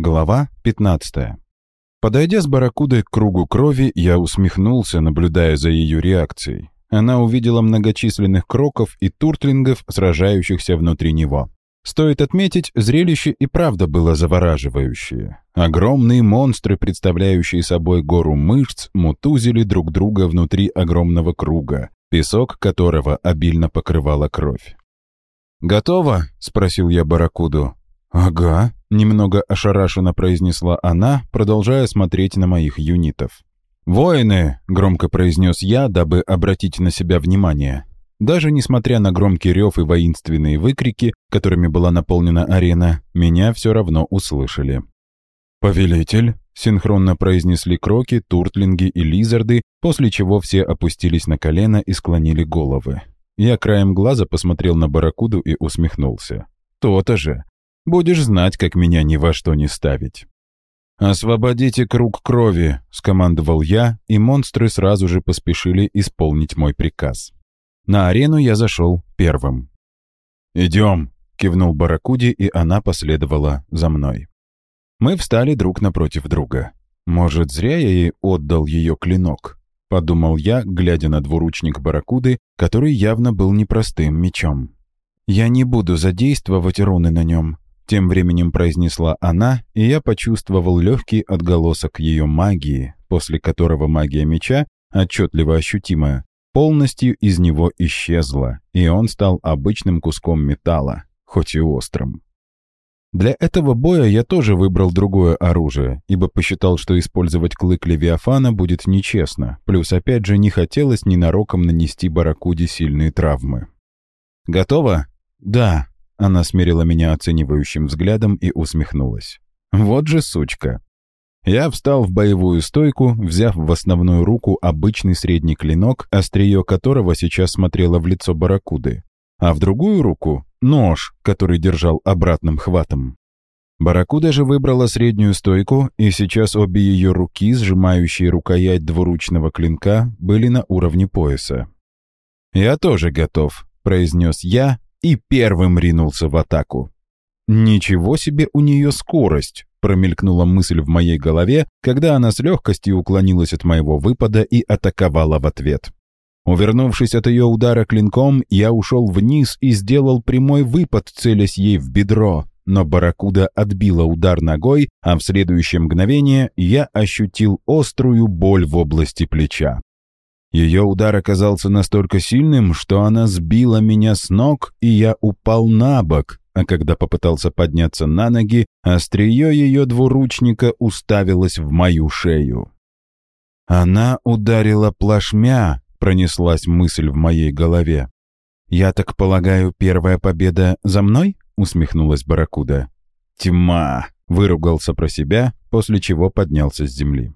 Глава 15. Подойдя с барракудой к кругу крови, я усмехнулся, наблюдая за ее реакцией. Она увидела многочисленных кроков и туртлингов, сражающихся внутри него. Стоит отметить, зрелище и правда было завораживающее. Огромные монстры, представляющие собой гору мышц, мутузили друг друга внутри огромного круга, песок которого обильно покрывала кровь. «Готово?» — спросил я Баракуду. «Ага», — немного ошарашенно произнесла она, продолжая смотреть на моих юнитов. «Воины!» — громко произнес я, дабы обратить на себя внимание. Даже несмотря на громкий рев и воинственные выкрики, которыми была наполнена арена, меня все равно услышали. «Повелитель!» — синхронно произнесли кроки, туртлинги и лизарды, после чего все опустились на колено и склонили головы. Я краем глаза посмотрел на барракуду и усмехнулся. «То-то же! Будешь знать, как меня ни во что не ставить!» «Освободите круг крови!» — скомандовал я, и монстры сразу же поспешили исполнить мой приказ. На арену я зашел первым. «Идем», — кивнул Баракуди, и она последовала за мной. Мы встали друг напротив друга. «Может, зря я ей отдал ее клинок?» — подумал я, глядя на двуручник Баракуды, который явно был непростым мечом. «Я не буду задействовать руны на нем», — тем временем произнесла она, и я почувствовал легкий отголосок ее магии, после которого магия меча, отчетливо ощутимая, полностью из него исчезла, и он стал обычным куском металла, хоть и острым. Для этого боя я тоже выбрал другое оружие, ибо посчитал, что использовать клык Левиафана будет нечестно, плюс опять же не хотелось ненароком нанести Баракуде сильные травмы. «Готово?» «Да», — она смерила меня оценивающим взглядом и усмехнулась. «Вот же сучка!» Я встал в боевую стойку, взяв в основную руку обычный средний клинок, острие которого сейчас смотрело в лицо барракуды, а в другую руку — нож, который держал обратным хватом. Барракуда же выбрала среднюю стойку, и сейчас обе ее руки, сжимающие рукоять двуручного клинка, были на уровне пояса. «Я тоже готов», — произнес я и первым ринулся в атаку. «Ничего себе у нее скорость!» Промелькнула мысль в моей голове, когда она с легкостью уклонилась от моего выпада и атаковала в ответ. Увернувшись от ее удара клинком, я ушел вниз и сделал прямой выпад, целясь ей в бедро. Но барракуда отбила удар ногой, а в следующее мгновение я ощутил острую боль в области плеча. Ее удар оказался настолько сильным, что она сбила меня с ног, и я упал на бок, а когда попытался подняться на ноги, острие ее двуручника уставилось в мою шею. «Она ударила плашмя», — пронеслась мысль в моей голове. «Я так полагаю, первая победа за мной?» — усмехнулась Барракуда. «Тьма!» — выругался про себя, после чего поднялся с земли.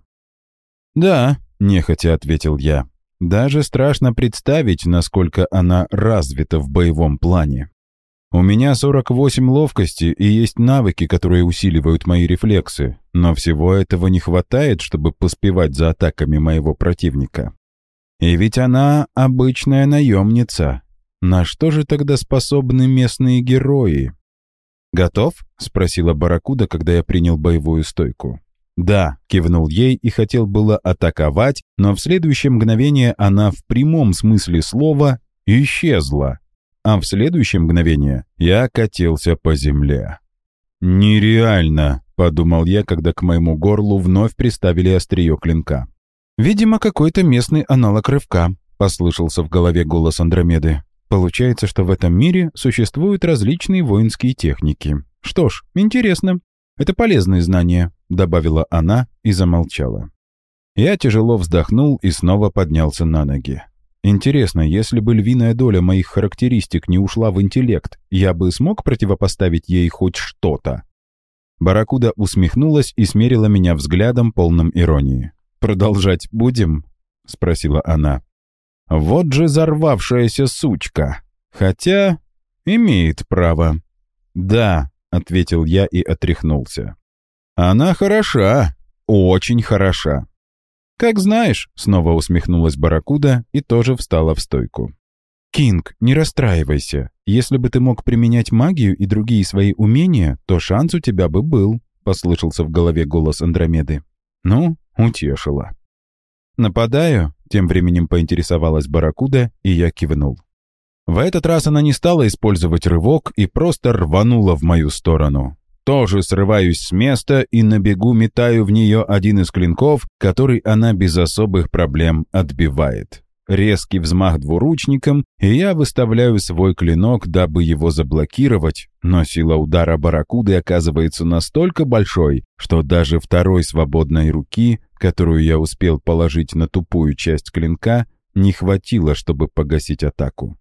«Да», — нехотя ответил я. «Даже страшно представить, насколько она развита в боевом плане. У меня 48 ловкости и есть навыки, которые усиливают мои рефлексы, но всего этого не хватает, чтобы поспевать за атаками моего противника. И ведь она обычная наемница. На что же тогда способны местные герои? «Готов?» — спросила Баракуда, когда я принял боевую стойку. «Да», — кивнул ей и хотел было атаковать, но в следующее мгновение она в прямом смысле слова исчезла а в следующее мгновение я катился по земле. «Нереально!» — подумал я, когда к моему горлу вновь приставили острие клинка. «Видимо, какой-то местный аналог рывка», — послышался в голове голос Андромеды. «Получается, что в этом мире существуют различные воинские техники. Что ж, интересно. Это полезные знания», — добавила она и замолчала. Я тяжело вздохнул и снова поднялся на ноги. Интересно, если бы львиная доля моих характеристик не ушла в интеллект, я бы смог противопоставить ей хоть что-то? Баракуда усмехнулась и смерила меня взглядом, полным иронии. «Продолжать будем?» — спросила она. «Вот же зарвавшаяся сучка! Хотя имеет право». «Да», — ответил я и отряхнулся. «Она хороша, очень хороша. «Как знаешь», — снова усмехнулась Барракуда и тоже встала в стойку. «Кинг, не расстраивайся. Если бы ты мог применять магию и другие свои умения, то шанс у тебя бы был», — послышался в голове голос Андромеды. «Ну, утешила». «Нападаю?» — тем временем поинтересовалась Барракуда, и я кивнул. В этот раз она не стала использовать рывок и просто рванула в мою сторону. Тоже срываюсь с места и на бегу метаю в нее один из клинков, который она без особых проблем отбивает. Резкий взмах двуручником, и я выставляю свой клинок, дабы его заблокировать, но сила удара барракуды оказывается настолько большой, что даже второй свободной руки, которую я успел положить на тупую часть клинка, не хватило, чтобы погасить атаку.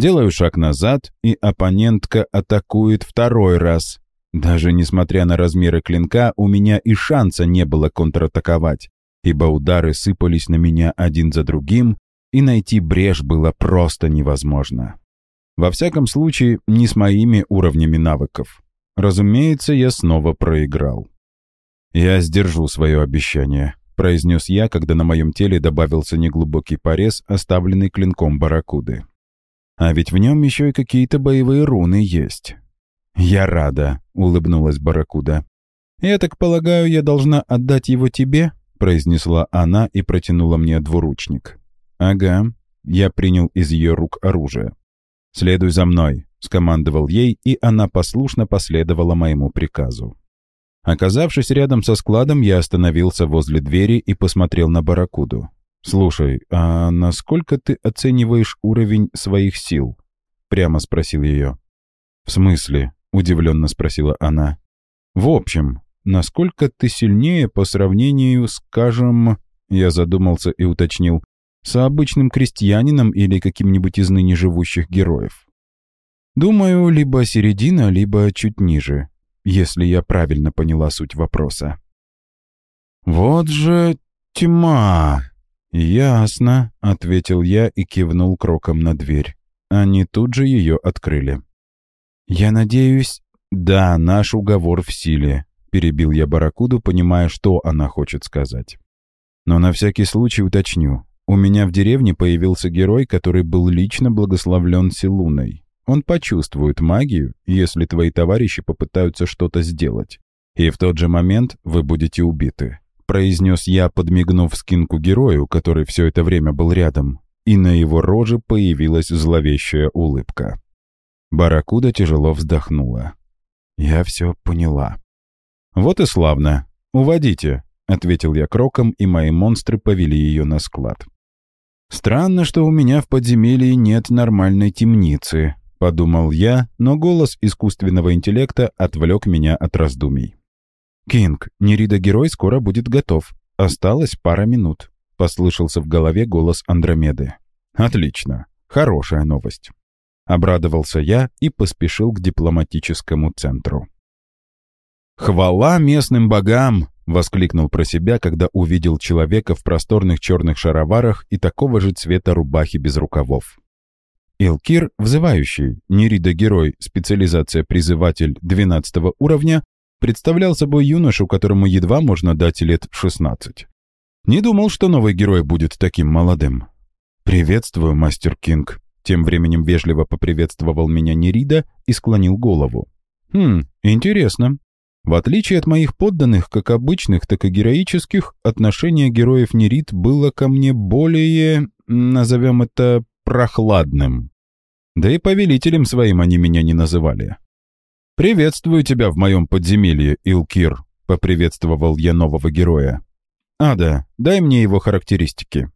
Делаю шаг назад, и оппонентка атакует второй раз. Даже несмотря на размеры клинка, у меня и шанса не было контратаковать, ибо удары сыпались на меня один за другим, и найти брешь было просто невозможно. Во всяком случае, не с моими уровнями навыков. Разумеется, я снова проиграл. «Я сдержу свое обещание», — произнес я, когда на моем теле добавился неглубокий порез, оставленный клинком барракуды. А ведь в нем еще и какие-то боевые руны есть. «Я рада», — улыбнулась Барракуда. «Я так полагаю, я должна отдать его тебе?» — произнесла она и протянула мне двуручник. «Ага». Я принял из ее рук оружие. «Следуй за мной», — скомандовал ей, и она послушно последовала моему приказу. Оказавшись рядом со складом, я остановился возле двери и посмотрел на Барракуду. «Слушай, а насколько ты оцениваешь уровень своих сил?» Прямо спросил ее. «В смысле?» — удивленно спросила она. «В общем, насколько ты сильнее по сравнению, скажем...» Я задумался и уточнил. «С обычным крестьянином или каким-нибудь из ныне живущих героев?» «Думаю, либо середина, либо чуть ниже, если я правильно поняла суть вопроса». «Вот же тьма!» «Ясно», — ответил я и кивнул кроком на дверь. Они тут же ее открыли. «Я надеюсь...» «Да, наш уговор в силе», — перебил я Баракуду, понимая, что она хочет сказать. «Но на всякий случай уточню. У меня в деревне появился герой, который был лично благословлен Силуной. Он почувствует магию, если твои товарищи попытаются что-то сделать. И в тот же момент вы будете убиты произнес я, подмигнув скинку герою, который все это время был рядом, и на его роже появилась зловещая улыбка. Баракуда тяжело вздохнула. «Я все поняла». «Вот и славно. Уводите», — ответил я кроком, и мои монстры повели ее на склад. «Странно, что у меня в подземелье нет нормальной темницы», — подумал я, но голос искусственного интеллекта отвлек меня от раздумий. «Кинг, Нерида-герой скоро будет готов. Осталось пара минут», — послышался в голове голос Андромеды. «Отлично. Хорошая новость». Обрадовался я и поспешил к дипломатическому центру. «Хвала местным богам!» — воскликнул про себя, когда увидел человека в просторных черных шароварах и такого же цвета рубахи без рукавов. Илкир, взывающий, Нерида-герой, специализация призыватель 12 уровня, представлял собой юношу, которому едва можно дать лет 16. Не думал, что новый герой будет таким молодым. «Приветствую, мастер Кинг», — тем временем вежливо поприветствовал меня Нерида и склонил голову. «Хм, интересно. В отличие от моих подданных, как обычных, так и героических, отношение героев Нерид было ко мне более, назовем это, прохладным. Да и повелителем своим они меня не называли. «Приветствую тебя в моем подземелье, Илкир», — поприветствовал я нового героя. «Ада, дай мне его характеристики».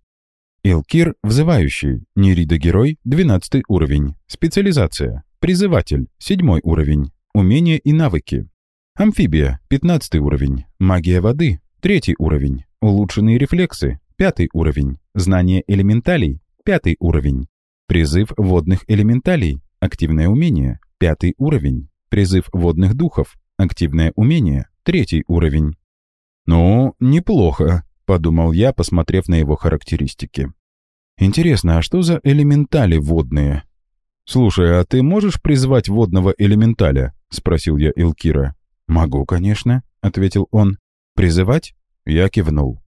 Илкир — взывающий, Нерида-герой — 12 уровень, специализация, призыватель — 7 уровень, умения и навыки. Амфибия — 15 уровень, магия воды — 3 уровень, улучшенные рефлексы — 5 уровень, знание элементалей — 5 уровень, призыв водных элементалей, активное умение — 5 уровень, Призыв водных духов. Активное умение. Третий уровень. «Ну, неплохо», — подумал я, посмотрев на его характеристики. «Интересно, а что за элементали водные?» «Слушай, а ты можешь призвать водного элементаля?» — спросил я Илкира. «Могу, конечно», — ответил он. «Призывать?» Я кивнул.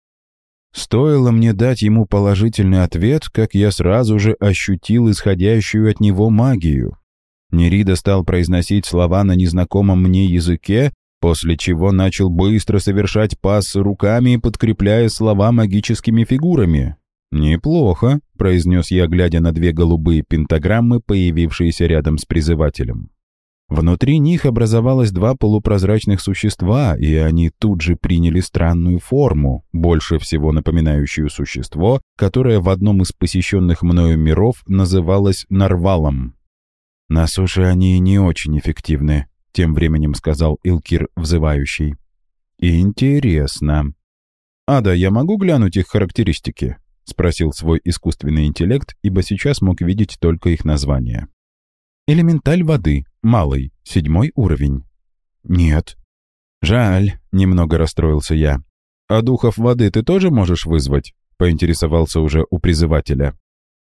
Стоило мне дать ему положительный ответ, как я сразу же ощутил исходящую от него магию. Нерида стал произносить слова на незнакомом мне языке, после чего начал быстро совершать пассы руками, подкрепляя слова магическими фигурами. «Неплохо», — произнес я, глядя на две голубые пентаграммы, появившиеся рядом с призывателем. Внутри них образовалось два полупрозрачных существа, и они тут же приняли странную форму, больше всего напоминающую существо, которое в одном из посещенных мною миров называлось нарвалом. «На суше они не очень эффективны», — тем временем сказал Илкир взывающий. «Интересно. Ада, я могу глянуть их характеристики?» — спросил свой искусственный интеллект, ибо сейчас мог видеть только их название. «Элементаль воды», Малый, седьмой уровень. Нет. Жаль, немного расстроился я. А духов воды ты тоже можешь вызвать? Поинтересовался уже у призывателя.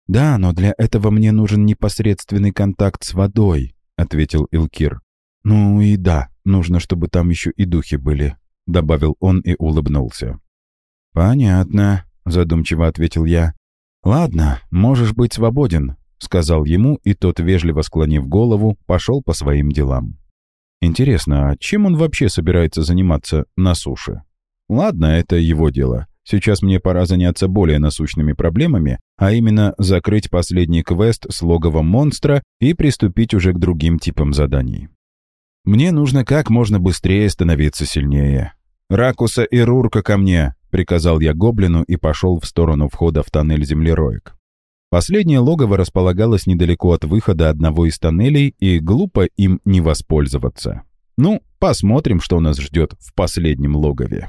Да, но для этого мне нужен непосредственный контакт с водой, ответил Илкир. Ну и да, нужно, чтобы там еще и духи были, добавил он и улыбнулся. Понятно, задумчиво ответил я. Ладно, можешь быть свободен сказал ему, и тот, вежливо склонив голову, пошел по своим делам. Интересно, а чем он вообще собирается заниматься на суше? Ладно, это его дело. Сейчас мне пора заняться более насущными проблемами, а именно закрыть последний квест с логовом монстра и приступить уже к другим типам заданий. Мне нужно как можно быстрее становиться сильнее. «Ракуса и Рурка ко мне!» — приказал я гоблину и пошел в сторону входа в тоннель землероек. Последнее логово располагалось недалеко от выхода одного из тоннелей, и глупо им не воспользоваться. Ну, посмотрим, что нас ждет в последнем логове.